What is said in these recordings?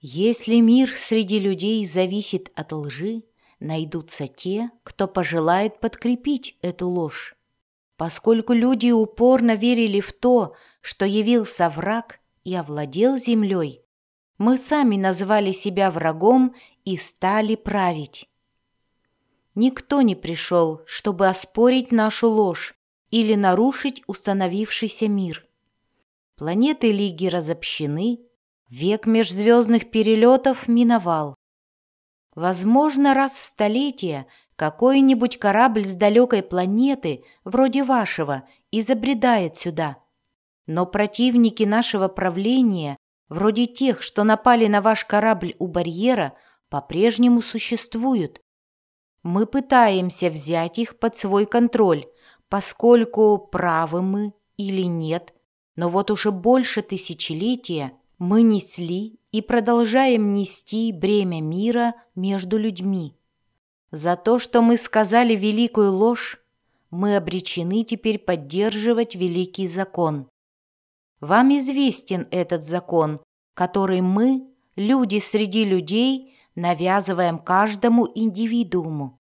Если мир среди людей зависит от лжи, найдутся те, кто пожелает подкрепить эту ложь. Поскольку люди упорно верили в то, что явился враг и овладел землей, мы сами назвали себя врагом и стали править. Никто не пришел, чтобы оспорить нашу ложь или нарушить установившийся мир. Планеты Лиги разобщены, век межзвездных перелетов миновал. Возможно, раз в столетие какой-нибудь корабль с далекой планеты, вроде вашего, изобредает сюда. Но противники нашего правления, вроде тех, что напали на ваш корабль у барьера, по-прежнему существуют. Мы пытаемся взять их под свой контроль, поскольку правы мы или нет, но вот уже больше тысячелетия мы несли и продолжаем нести бремя мира между людьми. За то, что мы сказали великую ложь, мы обречены теперь поддерживать великий закон. Вам известен этот закон, который мы, люди среди людей, навязываем каждому индивидууму.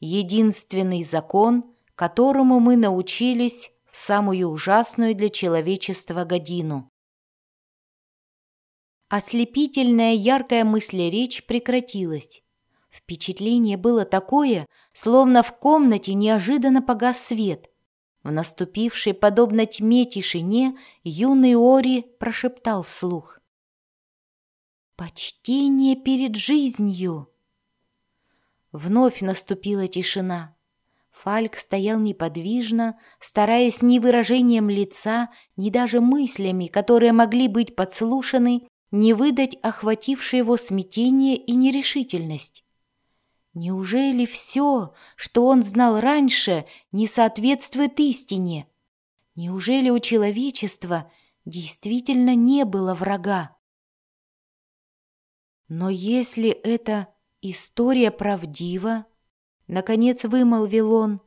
Единственный закон, которому мы научились в самую ужасную для человечества годину. Ослепительная яркая мыслеречь прекратилась. Впечатление было такое, словно в комнате неожиданно погас свет. В наступившей, подобно тьме, тишине юный Ори прошептал вслух. «Почтение перед жизнью!» Вновь наступила тишина. Фальк стоял неподвижно, стараясь ни выражением лица, ни даже мыслями, которые могли быть подслушаны, не выдать охватившее его смятение и нерешительность. Неужели все, что он знал раньше, не соответствует истине? Неужели у человечества действительно не было врага? Но если это история правдива, наконец вымолвил он,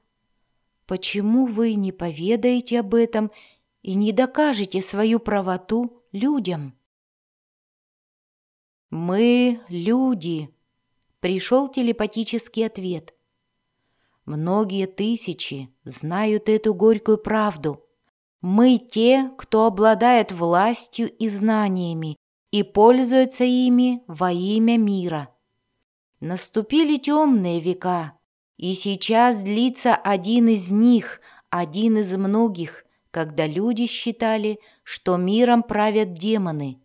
почему вы не поведаете об этом и не докажете свою правоту людям? «Мы люди», — пришел телепатический ответ. «Многие тысячи знают эту горькую правду. Мы те, кто обладает властью и знаниями и пользуется ими во имя мира. Наступили темные века, и сейчас длится один из них, один из многих, когда люди считали, что миром правят демоны»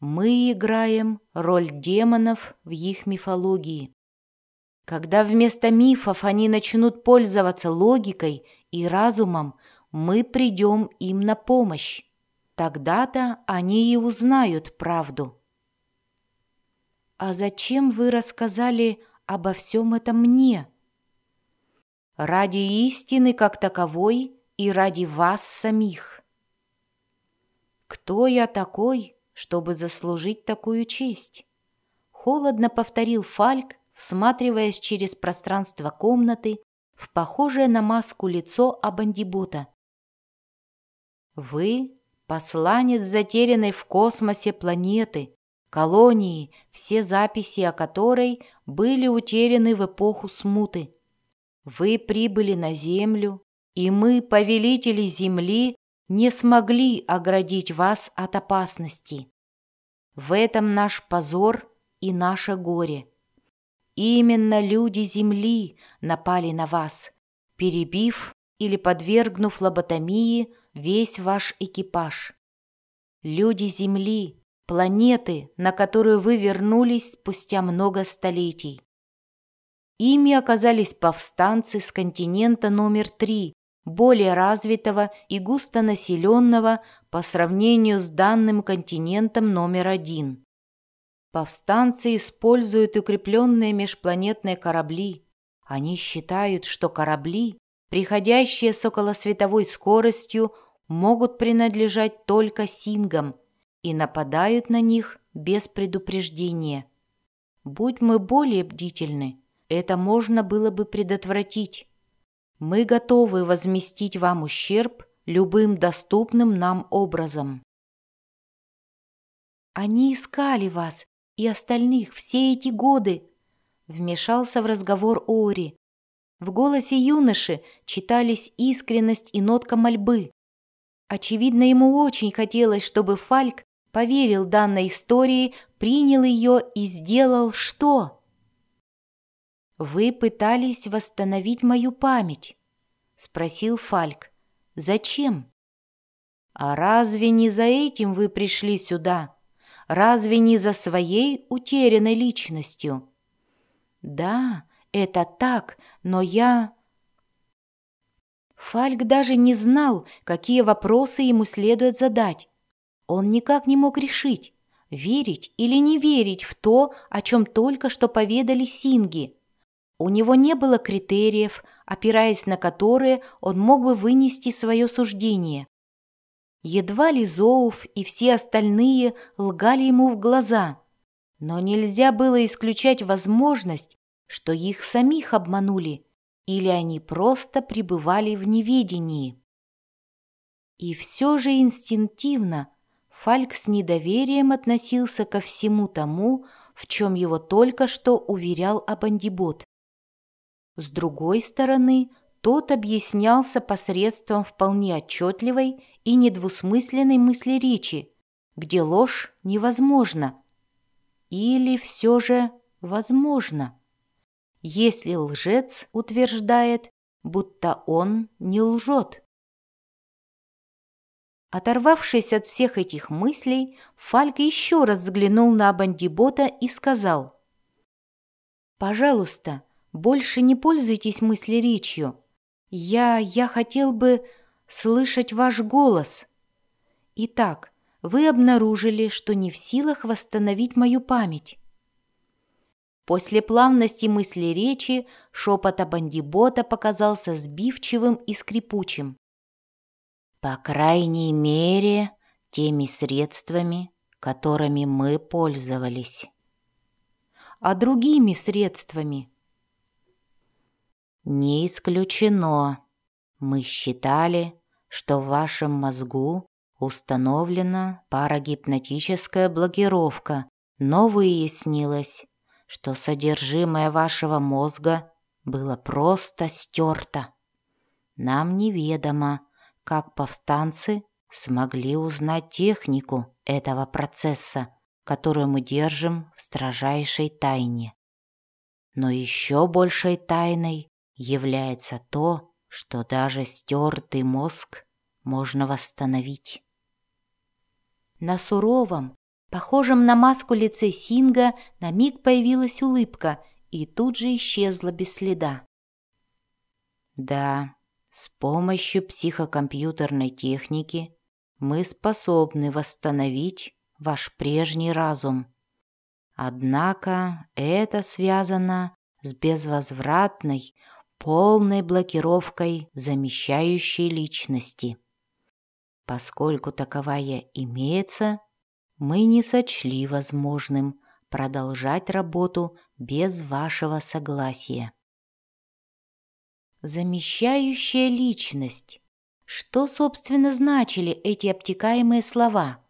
Мы играем роль демонов в их мифологии. Когда вместо мифов они начнут пользоваться логикой и разумом, мы придем им на помощь. Тогда-то они и узнают правду. «А зачем вы рассказали обо всем этом мне?» «Ради истины как таковой и ради вас самих». «Кто я такой?» Чтобы заслужить такую честь. Холодно повторил Фальк, всматриваясь через пространство комнаты в похожее на маску лицо Абандибота. «Вы — посланец затерянной в космосе планеты, колонии, все записи о которой были утеряны в эпоху смуты. Вы прибыли на Землю, и мы, повелители Земли, не смогли оградить вас от опасности. В этом наш позор и наше горе. Именно люди Земли напали на вас, перебив или подвергнув лоботомии весь ваш экипаж. Люди Земли, планеты, на которую вы вернулись спустя много столетий. Ими оказались повстанцы с континента номер три, более развитого и густонаселенного по сравнению с данным континентом номер один. Повстанцы используют укрепленные межпланетные корабли. Они считают, что корабли, приходящие с околосветовой скоростью, могут принадлежать только сингам и нападают на них без предупреждения. Будь мы более бдительны, это можно было бы предотвратить. Мы готовы возместить вам ущерб любым доступным нам образом. Они искали вас и остальных все эти годы. Вмешался в разговор Ори. В голосе юноши читались искренность и нотка мольбы. Очевидно, ему очень хотелось, чтобы Фальк поверил данной истории, принял ее и сделал что? «Вы пытались восстановить мою память», — спросил Фальк. «Зачем?» «А разве не за этим вы пришли сюда? Разве не за своей утерянной личностью?» «Да, это так, но я...» Фальк даже не знал, какие вопросы ему следует задать. Он никак не мог решить, верить или не верить в то, о чем только что поведали Синги. У него не было критериев, опираясь на которые он мог бы вынести свое суждение. Едва ли Зоуф и все остальные лгали ему в глаза, но нельзя было исключать возможность, что их самих обманули, или они просто пребывали в неведении. И все же инстинктивно Фальк с недоверием относился ко всему тому, в чем его только что уверял Абандибот. С другой стороны, тот объяснялся посредством вполне отчетливой и недвусмысленной мысли речи, где ложь невозможна. Или все же возможно, если лжец утверждает, будто он не лжет. Оторвавшись от всех этих мыслей, Фальк еще раз взглянул на бандибота и сказал «Пожалуйста, больше не пользуйтесь мыслеречью. Я... я хотел бы слышать ваш голос. Итак, вы обнаружили, что не в силах восстановить мою память. После плавности мысли речи шепот Абандибота показался сбивчивым и скрипучим. «По крайней мере, теми средствами, которыми мы пользовались». «А другими средствами?» «Не исключено. Мы считали, что в вашем мозгу установлена парагипнотическая блокировка, но выяснилось, что содержимое вашего мозга было просто стерто. Нам неведомо, как повстанцы смогли узнать технику этого процесса, которую мы держим в строжайшей тайне. Но еще большей тайной является то, что даже стертый мозг можно восстановить. На суровом, похожем на маску лице Синга на миг появилась улыбка и тут же исчезла без следа. Да, с помощью психокомпьютерной техники мы способны восстановить ваш прежний разум. Однако это связано с безвозвратной, полной блокировкой замещающей личности. Поскольку таковая имеется, мы не сочли возможным продолжать работу без вашего согласия. Замещающая личность. Что, собственно, значили эти обтекаемые слова?